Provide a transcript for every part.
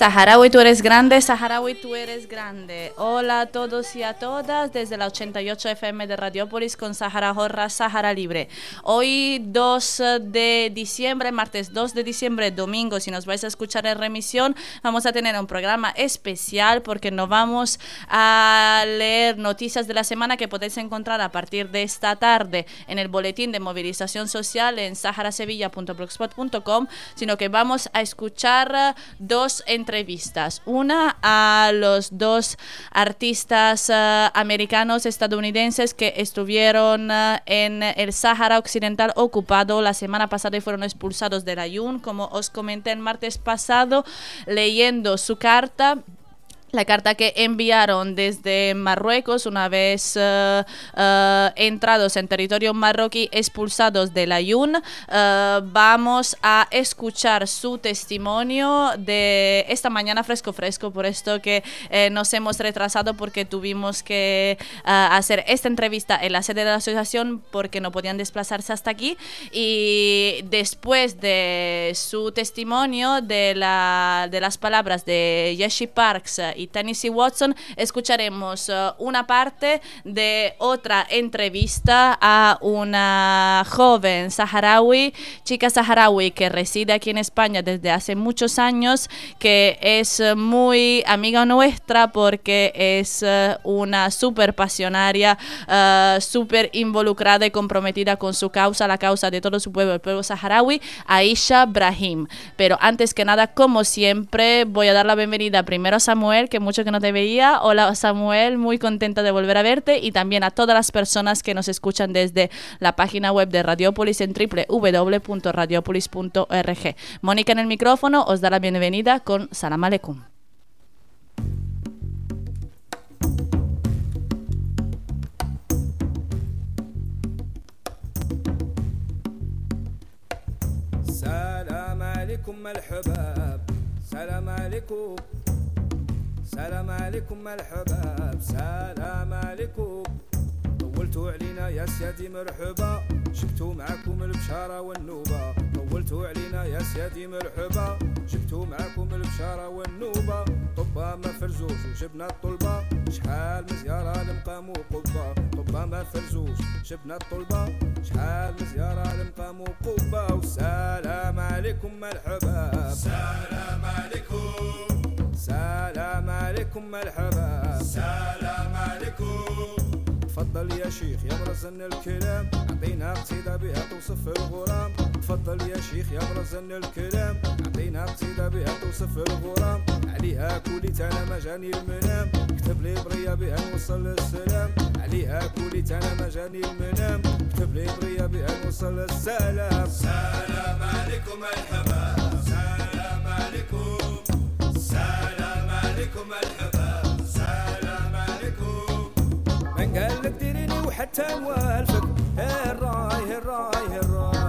Saharaui, tú eres grande, Saharaui, tú eres grande. Hola a todos y a todas desde la 88 FM de Radiopolis con Sahara Jorra, Sahara Libre. Hoy 2 de diciembre, martes 2 de diciembre, domingo, si nos vais a escuchar en remisión, vamos a tener un programa especial porque nos vamos a leer noticias de la semana que podéis encontrar a partir de esta tarde en el boletín de movilización social en saharasevilla.blogspot.com, sino que vamos a escuchar dos entrevistas entrevistas. Una a los dos artistas eh, americanos estadounidenses que estuvieron eh, en el Sahara Occidental ocupado la semana pasada y fueron expulsados de la YUN, como os comenté el martes pasado, leyendo su carta la carta que enviaron desde Marruecos una vez uh, uh, entrados en territorio marroquí expulsados de la. Uh, vamos a escuchar su testimonio de esta mañana fresco fresco, por esto que eh, nos hemos retrasado porque tuvimos que hacer esta entrevista en la sede de la asociación porque no podían desplazarse hasta aquí y después de su testimonio de, la, de las palabras de Yeshi Parks Tennessee Watson, escucharemos uh, una parte de otra entrevista a una joven saharaui, chica saharaui que reside aquí en España desde hace muchos años, que es uh, muy amiga nuestra porque es uh, una súper pasionaria, súper involucrada y comprometida con su causa, la causa de todo su pueblo, el pueblo saharaui, Aisha Brahim. Pero antes que nada, como siempre, voy a dar la bienvenida primero a Samuel, que mucho que no te veía. Hola Samuel, muy contenta de volver a verte y también a todas las personas que nos escuchan desde la página web de Radiopolis en www.radiopolis.org. Mónica en el micrófono os da la bienvenida con Salam Aleikum. Salam Salam سلام عليكم الحباب سلام عليكم. طولتوا علينا يا سيادي مرحبا. جبتوا معاكم البشارة والنوبة. طولتوا علينا يا سيادي مرحبا. جبتوا معاكم البشارة والنوبة. طبا ما فرزوش وجبنا الطلبة. شحال مزيارة لمقام وقبة طبا ما فرزوش جبنا الطلبة. شحال مزيارة لمقام وقبة والسلام عليكم مرحبا سلام عليكم. سلام عليكم مرحبا. سلام عليكم. تفضل يا شيخ يا برزن الكلام. عطينا قصيدة بها توصف الغرام. تفضل يا شيخ يا برزن الكلام. عطينا قصيدة بها توصف الغرام. عليها كولي تانا مجاني المنام. كتب لي بريا بها نوصل السلام. عليها كولي تانا مجاني المنام. كتب لي بريا بها نوصل السلام. سلام عليكم مرحبا. عليكم الحباب. سلام عليكم. من قال لك ديريني وحتى الراي الراي الراي الراي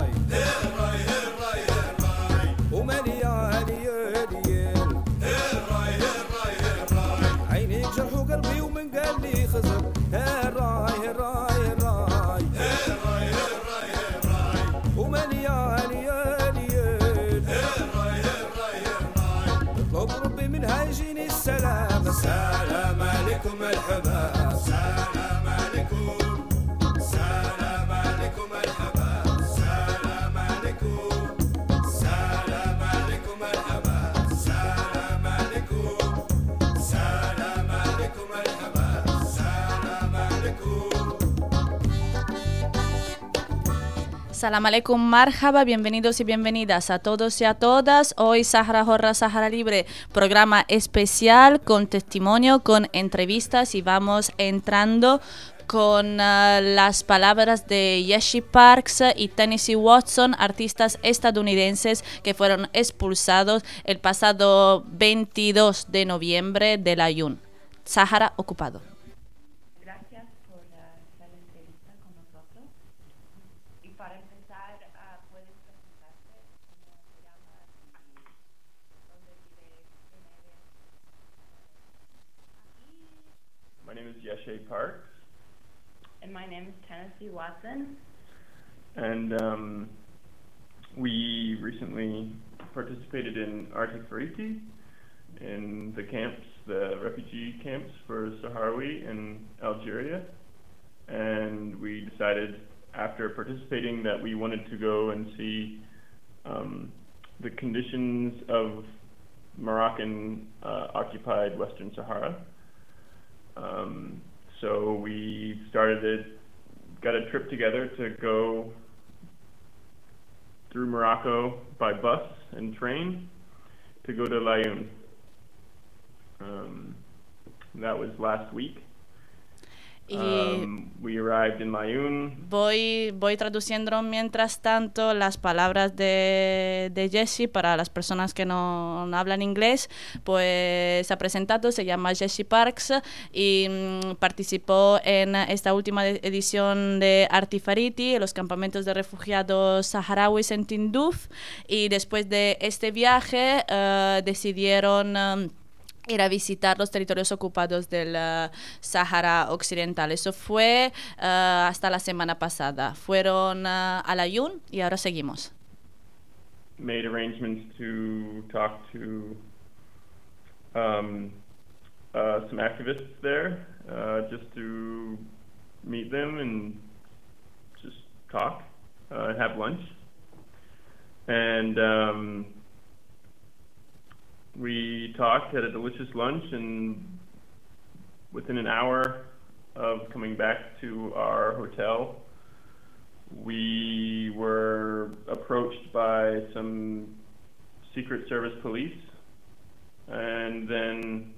يجيني السلام. سلام عليكم الحباب Salam aleikum, marhaba, bienvenidos y bienvenidas a todos y a todas. Hoy Sahara Jorra, Sahara Libre, programa especial con testimonio, con entrevistas y vamos entrando con las palabras de Yeshi Parks y Tennessee Watson, artistas estadounidenses que fueron expulsados el pasado 22 de noviembre de la Yun, Sahara ocupado. Tennessee Watson. and um, we recently participated in Arctic Fariti in the camps, the refugee camps for Sahrawi in Algeria. And we decided after participating that we wanted to go and see um, the conditions of Moroccan uh, occupied Western Sahara. Um, so we started it, got a trip together to go through Morocco by bus and train to go to Laayoune. Um, that was last week. Y Um, we arrived in Laayoune. voy, voy traduciendo mientras tanto las palabras de, de Jesse para las personas que no, no hablan inglés. Pues ha presentado, se llama Jesse Parks y mm, participó en esta última de- edición de Artifariti, los campamentos de refugiados saharauis en Tinduf. Y después de este viaje eh, decidieron... em, ir a visitar los territorios ocupados del eh, Sahara Occidental. Eso fue eh, hasta la semana pasada. Fueron eh, a la Yun y ahora seguimos. made arrangements to talk to um, uh, some activists there, uh, just to meet them and just talk uh, have lunch. And um, we talked, had a delicious lunch, and within an hour of coming back to our hotel, we were approached by some Secret Service police, and then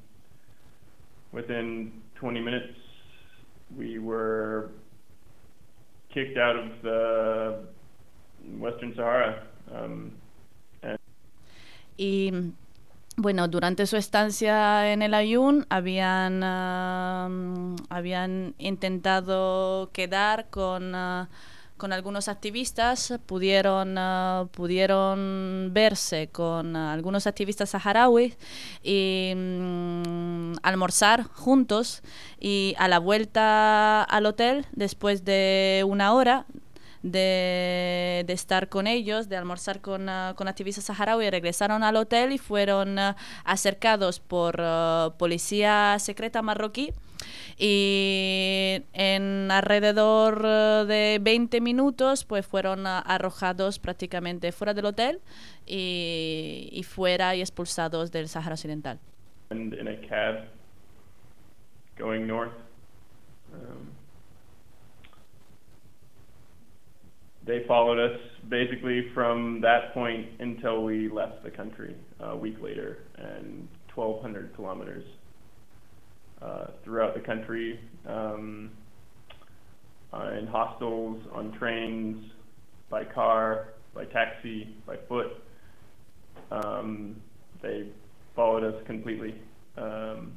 within 20 minutes, we were kicked out of the Western Sahara. Um, Y bueno, durante su estancia en el Ayun habían, habían intentado quedar con, ah, con algunos activistas, pudieron, ah, pudieron verse con ah, algunos activistas saharauis y mm, almorzar juntos y a la vuelta al hotel, después de una hora, de, de estar con ellos, de almorzar con, ah, con activistas saharauis, regresaron al hotel y fueron ah, acercados por ah, policía secreta marroquí. Y en alrededor de 20 minutos, pues fueron arrojados prácticamente fuera del hotel y, y fuera y expulsados del Sahara Occidental. and in a cab going north. They followed us basically from that point until we left the country a week later, and 1,200 kilometers uh, throughout the country, um, uh, in hostels, on trains, by car, by taxi, by foot. Um, they followed us completely um,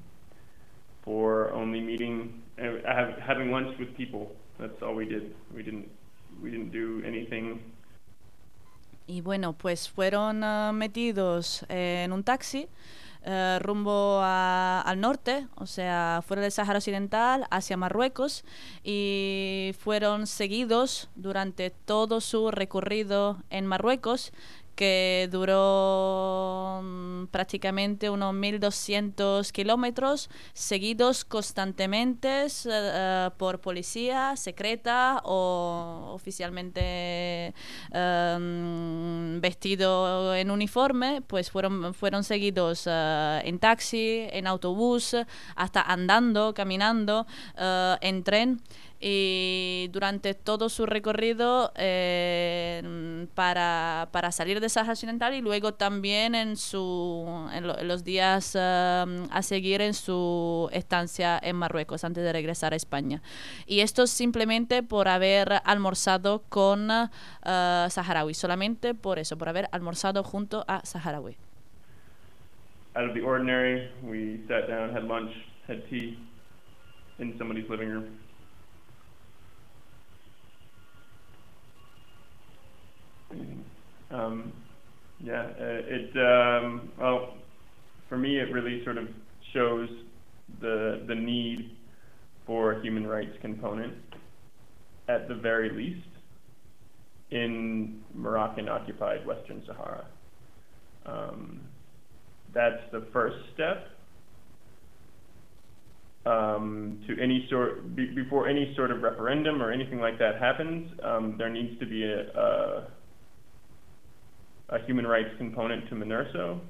for only meeting, uh, having lunch with people. That's all we did. We didn't we didn't do anything. Y bueno, pues fueron ah, metidos en un taxi eh, rumbo a- al norte, o sea, fuera del Sáhara Occidental, hacia Marruecos, y fueron seguidos durante todo su recorrido en Marruecos, que duró mm, prácticamente unos 1.200 kilómetros, seguidos constantemente eh, por policía secreta o oficialmente em, vestido en uniforme, pues fueron, fueron seguidos eh, en taxi, en autobús, hasta andando, caminando, eh, en tren. Y durante todo su recorrido eh, para, para, salir de Sahara Occidental y luego también en, su, en, los días um, a seguir en su estancia en Marruecos antes de regresar a España. Y esto simplemente por haber almorzado con uh, saharaui, solamente por eso, por haber almorzado junto a saharaui. Out of the ordinary, we sat down, had lunch, had tea in somebody's living room. Yeah, uh, it, um, well, for me, it really sort of shows the, the need for a human rights component, at the very least, in Moroccan occupied Western Sahara. Um, that's the first step um, to any sort be, before any sort of referendum or anything like that happens. Um, there needs to be a a human rights component to.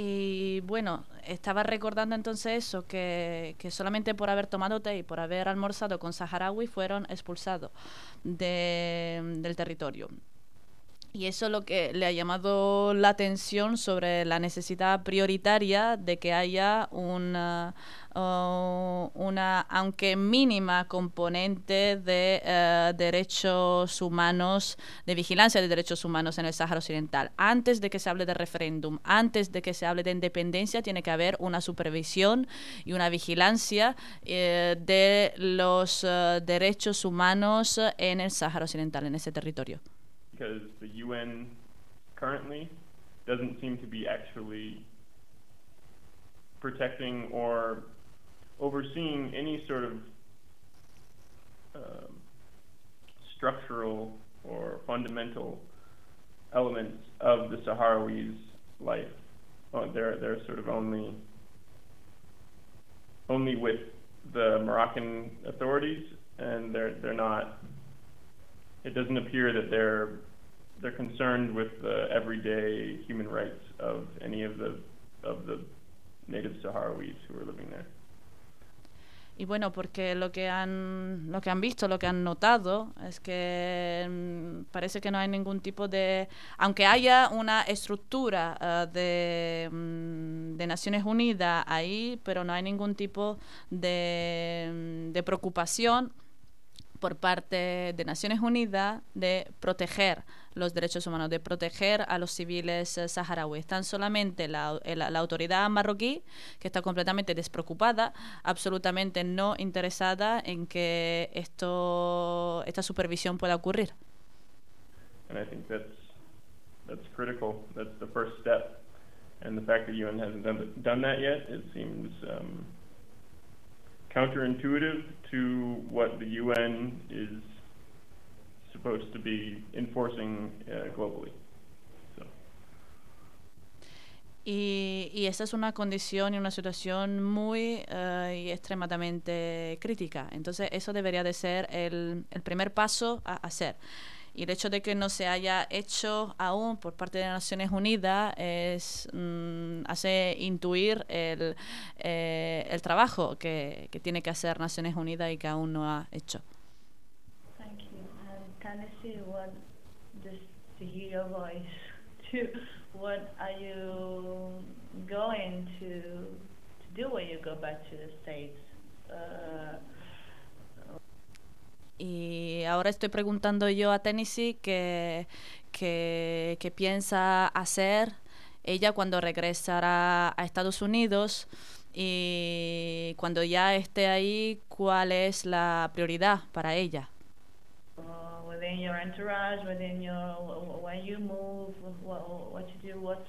Y bueno, estaba recordando entonces eso, que, que, solamente por haber tomado té y por haber almorzado con saharaui fueron expulsados de, del territorio. Y eso es lo que le ha llamado la atención sobre la necesidad prioritaria de que haya una, una aunque mínima componente de uh, derechos humanos, de vigilancia de derechos humanos en el Sáhara Occidental. Antes de que se hable de referéndum, antes de que se hable de independencia, tiene que haber una supervisión y una vigilancia uh, de los uh, derechos humanos en el Sáhara Occidental, en ese territorio. Because the UN currently doesn't seem to be actually protecting or overseeing any sort of um, structural or fundamental elements of the Sahrawis' life. Oh, they're they're sort of only only with the Moroccan authorities, and they're they're not. It doesn't appear that they're they're concerned with the everyday human rights of any of the of the native Sahrawis who are living there. Y bueno, porque lo que han lo que han visto, lo que han notado es que mm, parece que no hay ningún tipo de aunque haya una estructura uh, de, mm, de, Naciones Unidas ahí, pero no hay ningún tipo de, mm, de preocupación por parte de Naciones Unidas de proteger los derechos humanos, de proteger a los civiles eh, saharauis. Tan solamente la, la, la, autoridad marroquí, que está completamente despreocupada, absolutamente no interesada en que esto, esta supervisión pueda ocurrir. And I think that's, that's critical. That's the first step. And the fact that UN hasn't done, done that yet, it seems um, counterintuitive to what the UN is supposed to be enforcing uh, globally. So. Y, y, esa es una condición y una situación muy uh, y extremadamente crítica. Entonces, eso debería de ser el, el primer paso a hacer. Y el hecho de que no se haya hecho aún por parte de Naciones Unidas es, mm, hace intuir el, eh, el trabajo que, que, tiene que hacer Naciones Unidas y que aún no ha hecho. And your voice, to what are you going to, to do when you go back to the States? Uh, Y ahora estoy preguntando yo a Tennessee qué que piensa hacer ella cuando regresará a Estados Unidos y cuando ya esté ahí, ¿cuál es la prioridad para ella? Uh, within your entourage, within your, when you move, what, what you do, what's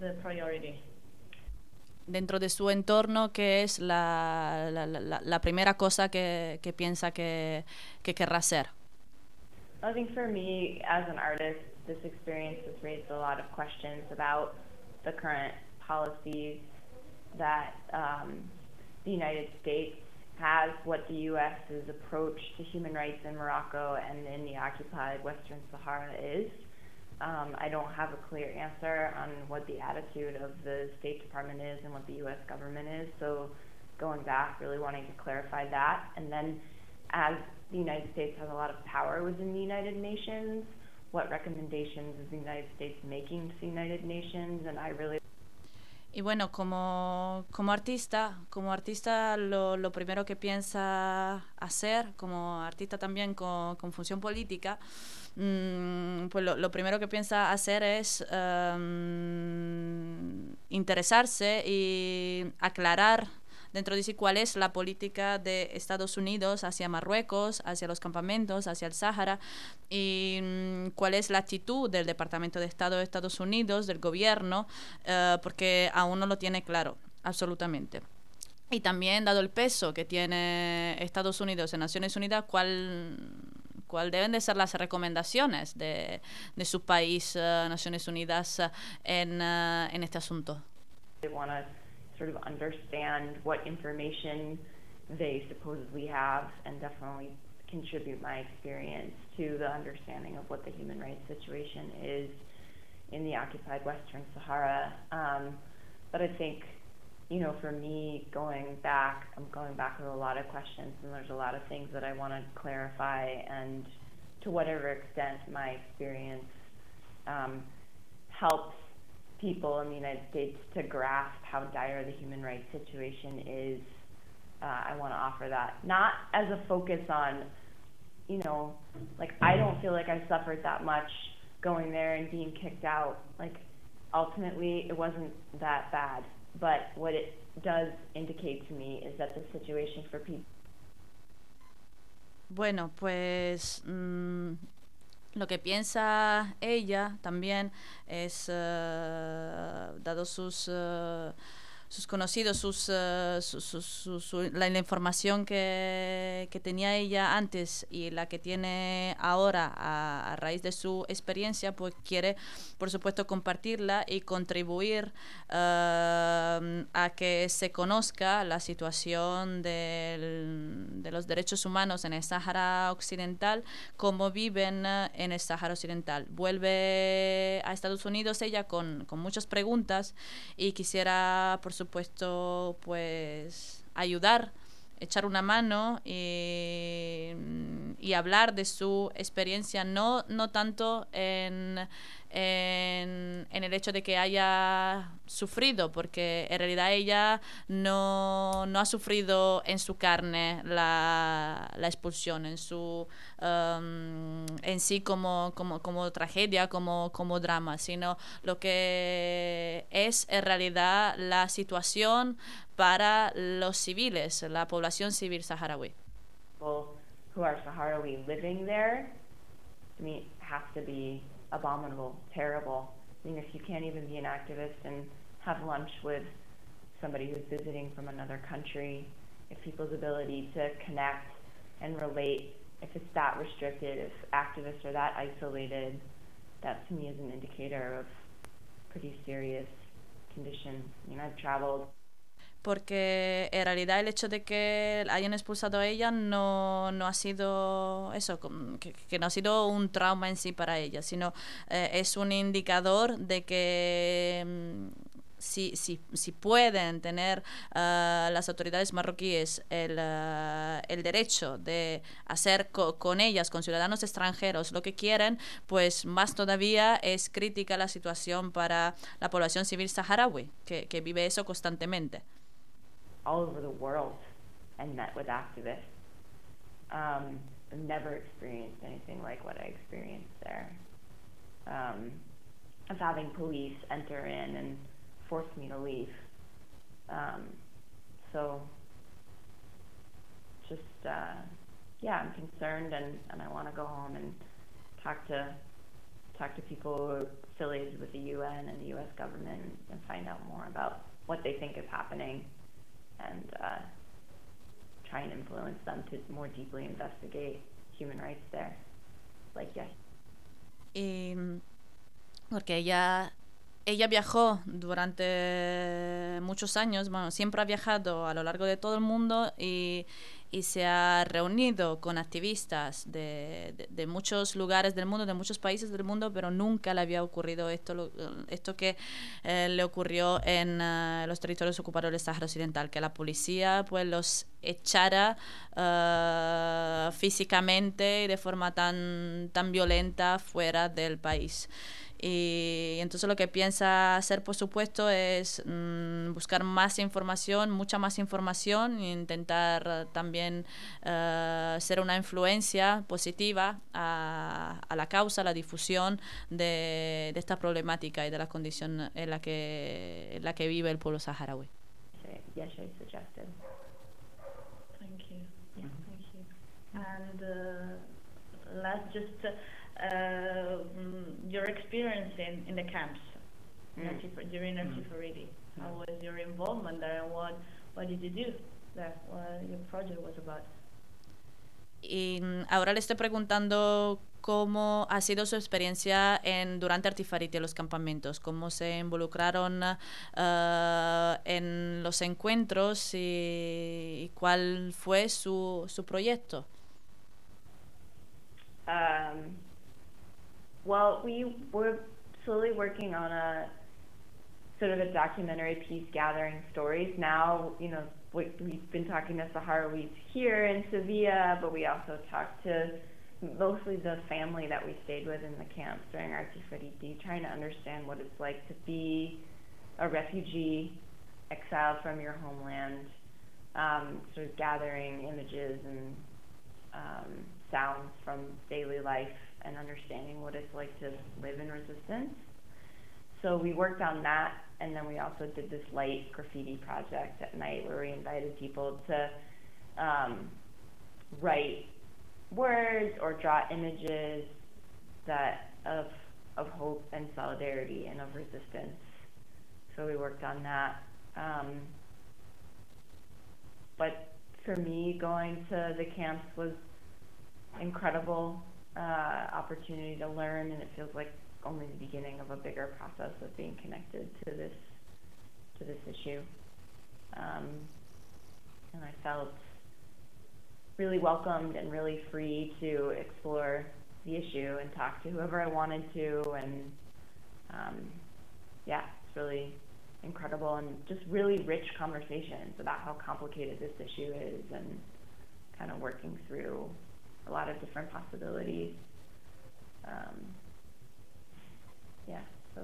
the priority? Dentro de su entorno, ¿qué es la, la, la, la primera cosa que, que piensa que, que querrá? I think for me, as an artist, this experience has raised a lot of questions about the current policies that um, the United States has, what the U.S.'s approach to human rights in Morocco and in the occupied Western Sahara is. Um, I don't have a clear answer on what the attitude of the State Department is and what the U.S. government is. So going back, really wanting to clarify that. And then as the United States has a lot of power within the United Nations, what recommendations is the United States making to the United Nations? And I really Y bueno, como, como artista, como artista lo, lo, primero que piensa hacer, como artista también con, con función política, mmm, pues lo, primero que piensa hacer es um, interesarse y aclarar dentro de sí cuál es la política de Estados Unidos hacia Marruecos, hacia los campamentos, hacia el Sáhara y mm, cuál es la actitud del Departamento de Estado de Estados Unidos, del gobierno, uh, porque aún no lo tiene claro, absolutamente. Y también, dado el peso que tiene Estados Unidos en Naciones Unidas, cuál cuál deben de ser las recomendaciones de, de su país, uh, Naciones Unidas, uh, en, en este asunto. sort of understand what information they supposedly have and definitely contribute my experience to the understanding of what the human rights situation is in the occupied Western Sahara. Um, but I think, you know, for me, going back, I'm going back with a lot of questions, and there's a lot of things that I want to clarify, and to whatever extent my experience um, helps people in the United States to grasp how dire the human rights situation is, uh, I want to offer that. Not as a focus on, you know, like I don't feel like I suffered that much going there and being kicked out. Like ultimately, it wasn't that bad. But what it does indicate to me is that the situation for people. Bueno, pues mm, Lo que piensa ella también es, uh, dado sus... Uh, sus conocidos, sus, uh, su, su, su, la, información que, que, tenía ella antes y la que tiene ahora a, raíz de su experiencia, pues quiere, por supuesto, compartirla y contribuir uh, a que se conozca la situación del, de los derechos humanos en el Sáhara Occidental, cómo viven en el Sáhara Occidental. Vuelve a Estados Unidos ella con, con muchas preguntas y quisiera, por supuesto, supuesto, pues ayudar, echar una mano y, hablar de su experiencia, no, no tanto en en, el hecho de que haya sufrido, porque en realidad ella no, no ha sufrido en su carne la, la expulsión, en, su, um, en sí como, como, como tragedia, como, como drama, sino lo que es en realidad la situación para los civiles, la población civil saharaui. Who are Sahrawi living there, abominable, terrible. I mean, if you can't even be an activist and have lunch with somebody who's visiting from another country, if people's ability to connect and relate, if it's that restricted, if activists are that isolated, that to me is an indicator of pretty serious conditions. I mean, I've traveled porque en realidad el hecho de que hayan expulsado a ella no, no ha sido eso, que, que, no ha sido un trauma en sí para ella, sino eh, es un indicador de que mm, si, si, si, pueden tener uh, las autoridades marroquíes el, uh, el derecho de hacer co con ellas, con ciudadanos extranjeros, lo que quieren, pues más todavía es crítica la situación para la población civil saharaui, que, que vive eso constantemente. All over the world and met with activists. Um, I've never experienced anything like what I experienced there. Um, of having police enter in and force me to leave. Um, so, just uh, yeah, I'm concerned and, and I want to go home and talk to talk to people affiliated with the UN and the U.S. government and find out more about what they think is happening and uh, try and influence them to more deeply investigate human rights there. Like. Y, porque ella ella viajó durante muchos años, bueno, siempre ha viajado a lo largo de todo el mundo y, y se ha reunido con activistas de, de- muchos lugares del mundo, de muchos países del mundo, pero nunca le había ocurrido esto, esto que eh, le ocurrió en eh, los territorios ocupados del Sáhara Occidental, que la policía pues los echara eh, físicamente y de forma tan, tan violenta fuera del país. Y entonces lo que piensa hacer, por supuesto, es mm, buscar más información, mucha más información, e intentar también eh, ser una influencia positiva a, a la causa, a la difusión de, de esta problemática y de la condición en la que, en la que vive el pueblo saharaui. Yeshe suggested. Thank you. Yeah, thank you. And uh, last, just uh, your experience in, in the camps Mm. During Natif How was your involvement there, and what what did you do there? What your project was about? Y mm, ahora le estoy preguntando cómo ha sido su experiencia en, durante Artifariti en los campamentos, cómo se involucraron eh, en los encuentros y, y cuál fue su, su proyecto. Um, well, we were slowly working on a sort of a documentary piece gathering stories. Now, you know, we, we've been talking to Sahrawis here in Sevilla, but we also talked to mostly the family that we stayed with in the camps during Artifariti, trying to understand what it's like to be a refugee exiled from your homeland, um, sort of gathering images and um, sounds from daily life and understanding what it's like to live in resistance. So we worked on that, and then we also did this light graffiti project at night where we invited people to um, write words or draw images that of of hope and solidarity and of resistance. So we worked on that. Um, but for me, going to the camps was incredible uh, opportunity to learn, and it feels like only the beginning of a bigger process of being connected to this to this issue. Um, and I felt really welcomed and really free to explore the issue and talk to whoever I wanted to, and um, yeah, it's really incredible and just really rich conversations about how complicated this issue is and kind of working through a lot of different possibilities. Um, yeah, so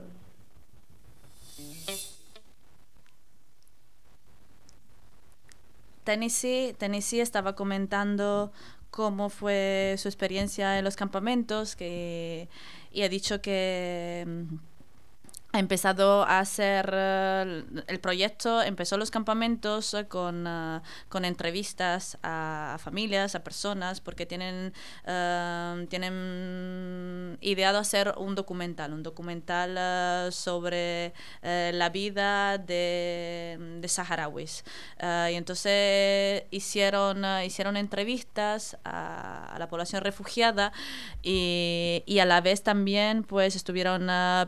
Tennessee, Tennessee estaba comentando cómo fue su experiencia en los campamentos que, y ha dicho que mm, ha empezado a hacer eh, el proyecto, empezó los campamentos eh, con, eh, con entrevistas a, familias, a personas, porque tienen, tienen ideado hacer un documental, un documental sobre la vida de, de saharauis. Y entonces hicieron, hicieron entrevistas a, a la población refugiada y, y a la vez también pues estuvieron eh,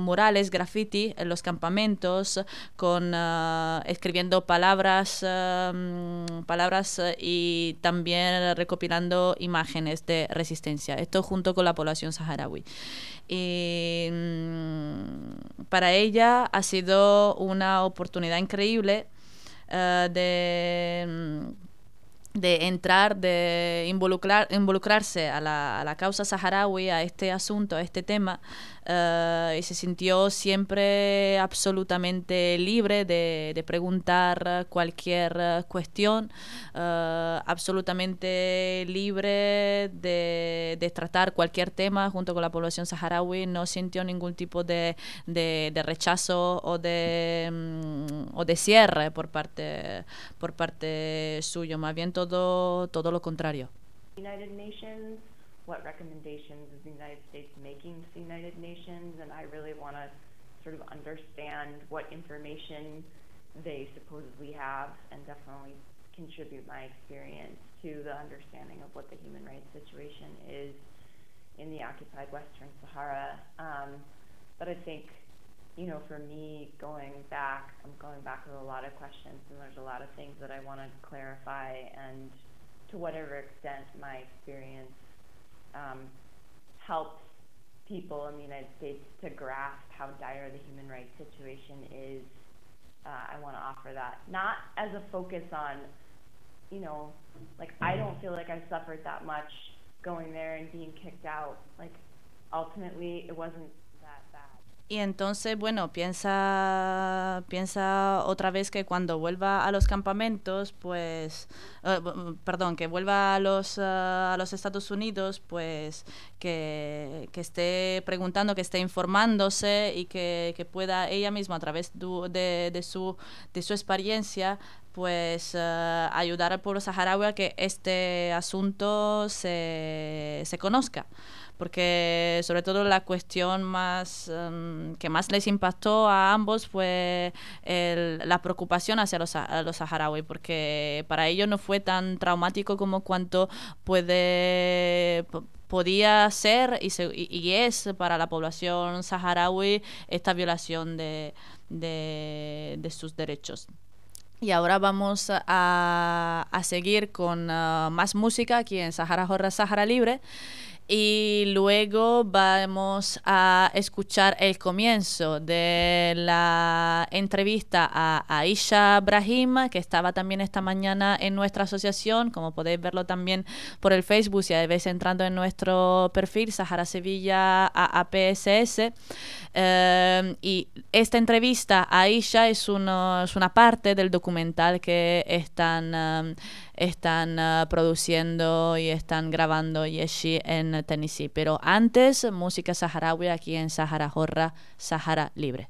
murales, graffiti en los campamentos, con eh, escribiendo palabras, eh, mm, palabras eh, y también recopilando imágenes de resistencia. Esto junto con la población saharaui. Y mm, para ella ha sido una oportunidad increíble de mm, de entrar, de involucrar, involucrarse a la, a la causa saharaui, a este asunto, a este tema, eh, y se sintió siempre absolutamente libre de, de preguntar cualquier cuestión, eh, absolutamente libre de, de tratar cualquier tema junto con la población saharaui, no sintió ningún tipo de, de, rechazo o de, mm, o de cierre por parte, por parte suyo, más bien todo, todo lo contrario. What recommendations is the United States making to the United Nations, and I really want to sort of understand what information they supposedly have and definitely contribute my experience to the understanding of what the human rights situation is in the occupied Western Sahara. Um, but I think you know, for me, going back, I'm going back with a lot of questions, and there's a lot of things that I want to clarify, and to whatever extent my experience helps people in the United States to grasp how dire the human rights situation is, uh, I want to offer that. Not as a focus on, you know, like I don't feel like I suffered that much going there and being kicked out. Like ultimately, it wasn't. Y entonces, bueno, piensa, piensa otra vez que cuando vuelva a los campamentos, pues, b- perdón, que vuelva a los, eh, a los Estados Unidos, pues, que, que esté preguntando, que esté informándose y que, que pueda ella misma, a través de, de su, de su experiencia, pues eh, ayudar al pueblo saharaui a que este asunto se, se conozca porque sobre todo la cuestión más em, que más les impactó a ambos fue el- la preocupación hacia los, los saharauis, porque para ellos no fue tan traumático como cuanto puede po- podía ser y, se- y es para la población saharaui esta violación de, de- de sus derechos. Y ahora vamos a, a seguir con ah, más música aquí en Sahara Jorra, Sahara Libre. Y luego vamos a escuchar el comienzo de la entrevista a Aisha Brahim, que estaba también esta mañana en nuestra asociación, como podéis verlo también por el Facebook, si vez entrando en nuestro perfil, Sahara Sevilla AAPSS. Eh, y esta entrevista a Aisha es, uno- es una parte del documental que están, um, están uh, produciendo y están grabando Yeshi en Tennessee. Pero antes, música saharaui aquí en Sahara Jorra, Sahara Libre.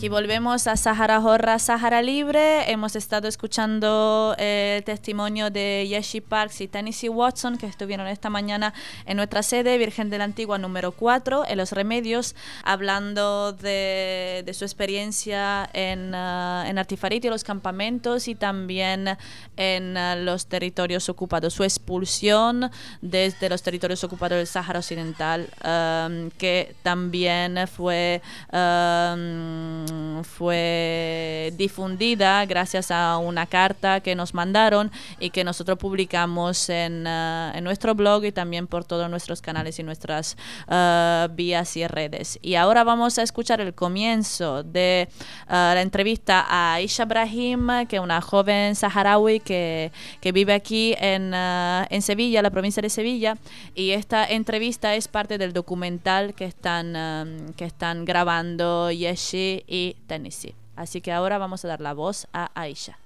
Aquí volvemos a Sahara Jorra, Sahara Libre. Hemos estado escuchando eh, el testimonio de Yeshi Parks y Tennessee Watson, que estuvieron esta mañana en nuestra sede, Virgen de la Antigua número 4, en Los Remedios, hablando de, de su experiencia en, ah, en Artifariti, los campamentos y también en ah, los territorios ocupados, su expulsión desde los territorios ocupados del Sáhara Occidental, um, que también fue um, mm, fue difundida gracias a una carta que nos mandaron y que nosotros publicamos en, en nuestro blog y también por todos nuestros canales y nuestras eh, vías y redes. Y ahora vamos a escuchar el comienzo de eh, la entrevista a Aisha Brahim, que es una joven saharaui que, vive aquí en, en Sevilla, la provincia de Sevilla. Y esta entrevista es parte del documental que están, eh, que están grabando Yeshi Tennessee. Así que ahora vamos a dar la voz a Aisha.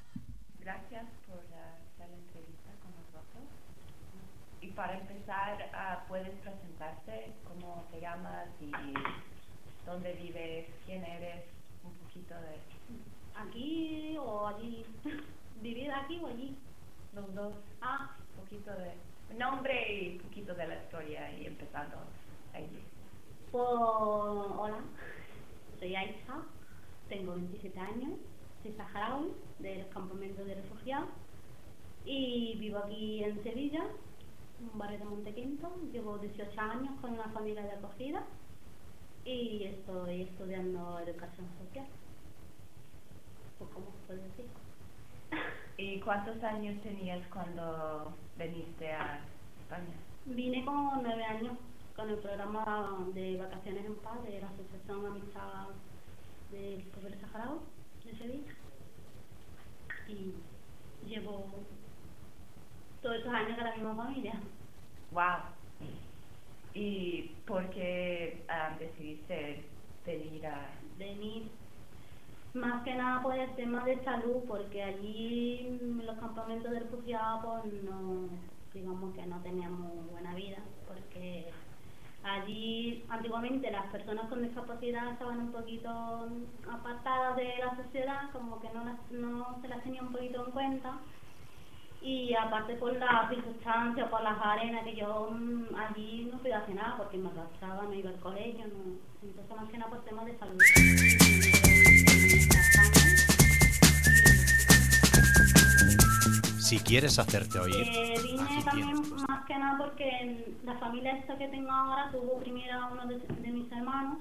Gracias por hacer la entrevista con nosotros. Y para empezar, ah, ¿puedes presentarte? ¿Cómo te llamas y dónde vives? ¿Quién eres? Un poquito de aquí o allí. ¿Vivir aquí o allí? los dos. Ah, Un poquito de nombre y un poquito de la historia y empezando allí. pues hola, soy Aisha, tengo 27 años, soy saharaui del campamento de refugiados y vivo aquí en Sevilla, en un barrio de Montequinto. Llevo 18 años con una familia de acogida y estoy estudiando educación social. Pues. ¿Y cuántos años tenías cuando viniste a España? Vine con nueve años con el programa de vacaciones en paz de la Asociación Amistad del Pueblo Saharaui de Sevilla. Y llevo todos estos años con la misma familia. Wow. ¿Y por qué ah, decidiste venir a Venir más que nada por el tema de salud, porque allí en los campamentos de refugiados pues no, digamos que no teníamos buena vida, porque allí antiguamente las personas con discapacidad estaban un poquito apartadas de la sociedad, como que no, las- no se las tenía un poquito en cuenta. Y aparte por las circunstancias, por las arenas, que yo mm, allí no podía hacer nada porque me arrastraba, no iba al colegio, no. entonces más que nada por temas de salud. Si quieres hacerte oír, Eh, vine aquí también tienes tu más que nada porque la familia esta que tengo ahora tuvo primero a uno de, mis hermanos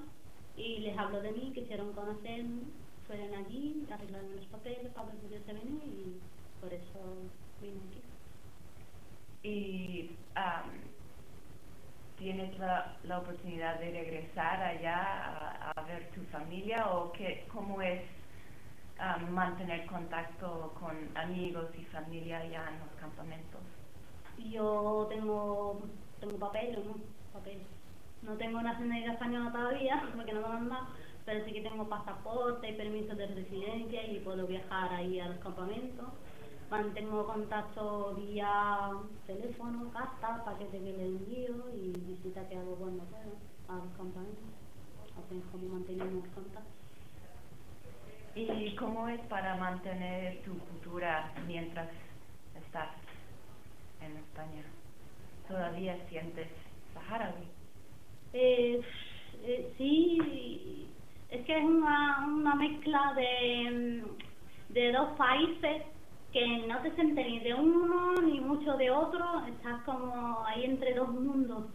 y les habló de mí, quisieron conocerme, fueron allí, arreglaron los papeles para ver si yo se venir y por eso vine aquí. y am, tienes la, la oportunidad de regresar allá a, ver tu familia o qué, cómo es mantener contacto con amigos y familia allá en los campamentos. Yo tengo, tengo papel, ¿no? Papel. No tengo nacionalidad española todavía, porque no me han dado, pero sí que tengo pasaporte y permiso de residencia y puedo viajar ahí a los campamentos. Mantengo contacto vía teléfono, carta, paquete que le envío y visita que hago cuando puedo a los campamentos. Así es como mantenemos contacto. ¿Y cómo es para mantener tu cultura mientras estás en España? ¿Todavía sientes saharaui? Eh, eh, sí, es que es una, una mezcla de, de dos países que no te sientes ni de uno ni mucho de otro, estás como ahí entre dos mundos.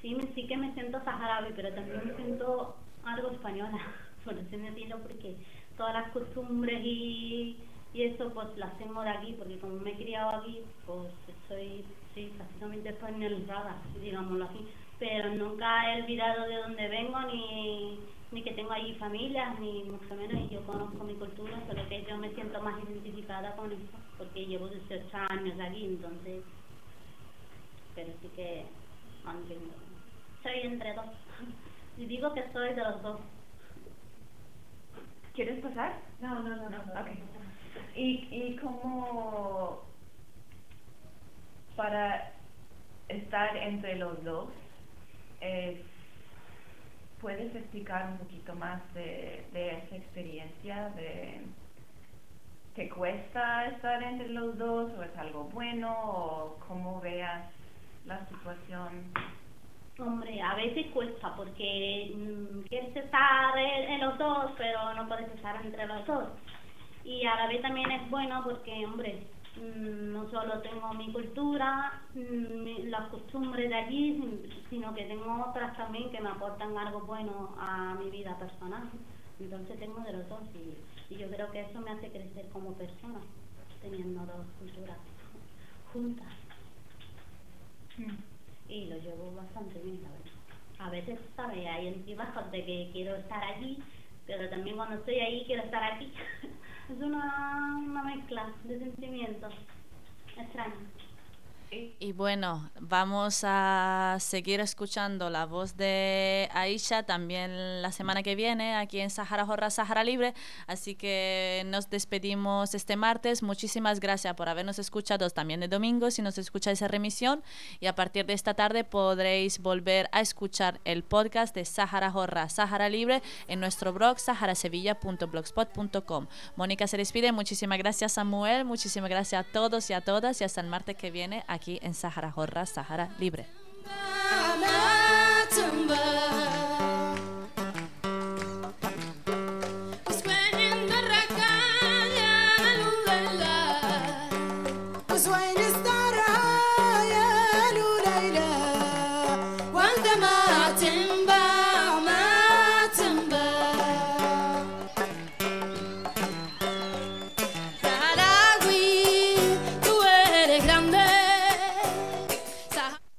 Sí, sí que me siento saharaui, pero también me siento algo española, por decirlo, porque todas las costumbres y, y eso pues las tengo de aquí, porque como me he criado aquí, pues soy sí, prácticamente españolizada, digámoslo así, pero nunca he olvidado de dónde vengo ni, ni que tengo allí familias, ni mucho menos, y yo conozco mi cultura, solo que yo me siento más identificada con eso, porque llevo 18 años aquí, entonces, pero sí que mantengo. Soy entre dos, y digo que soy de los dos. ¿Quieres pasar? No, no, no, no. Ok. ¿Y, y cómo para estar entre los dos, eh, puedes explicar un poquito más de, de esa experiencia, de te cuesta estar entre los dos o es algo bueno o cómo veas la situación? Hombre, a veces cuesta porque mm, quieres estar en los dos, pero no puedes estar entre los dos. Y a la vez también es bueno porque, hombre, mm, no solo tengo mi cultura, mm, las costumbres de allí, sin- sino que tengo otras también que me aportan algo bueno a mi vida personal. Entonces tengo de los dos y, yo creo que eso me hace crecer como persona, teniendo dos culturas juntas. Y lo llevo bastante bien, la verdad. A veces, ¿sabes? Hay altibajos de que quiero estar allí, pero también cuando estoy ahí quiero estar aquí. es una, una mezcla de sentimientos extraños. Y bueno, vamos a seguir escuchando la voz de Aisha también la semana que viene aquí en Sahara Jorra, Sahara Libre. Así que nos despedimos este martes. Muchísimas gracias por habernos escuchado también de domingo si nos escucháis en remisión. Y a partir de esta tarde podréis volver a escuchar el podcast de Sahara Jorra, Sahara Libre en nuestro blog saharasevilla.blogspot.com. Mónica se despide. Muchísimas gracias, Samuel. Muchísimas gracias a todos y a todas. Y hasta el martes que viene aquí en Sahara Jorra, Sahara Libre.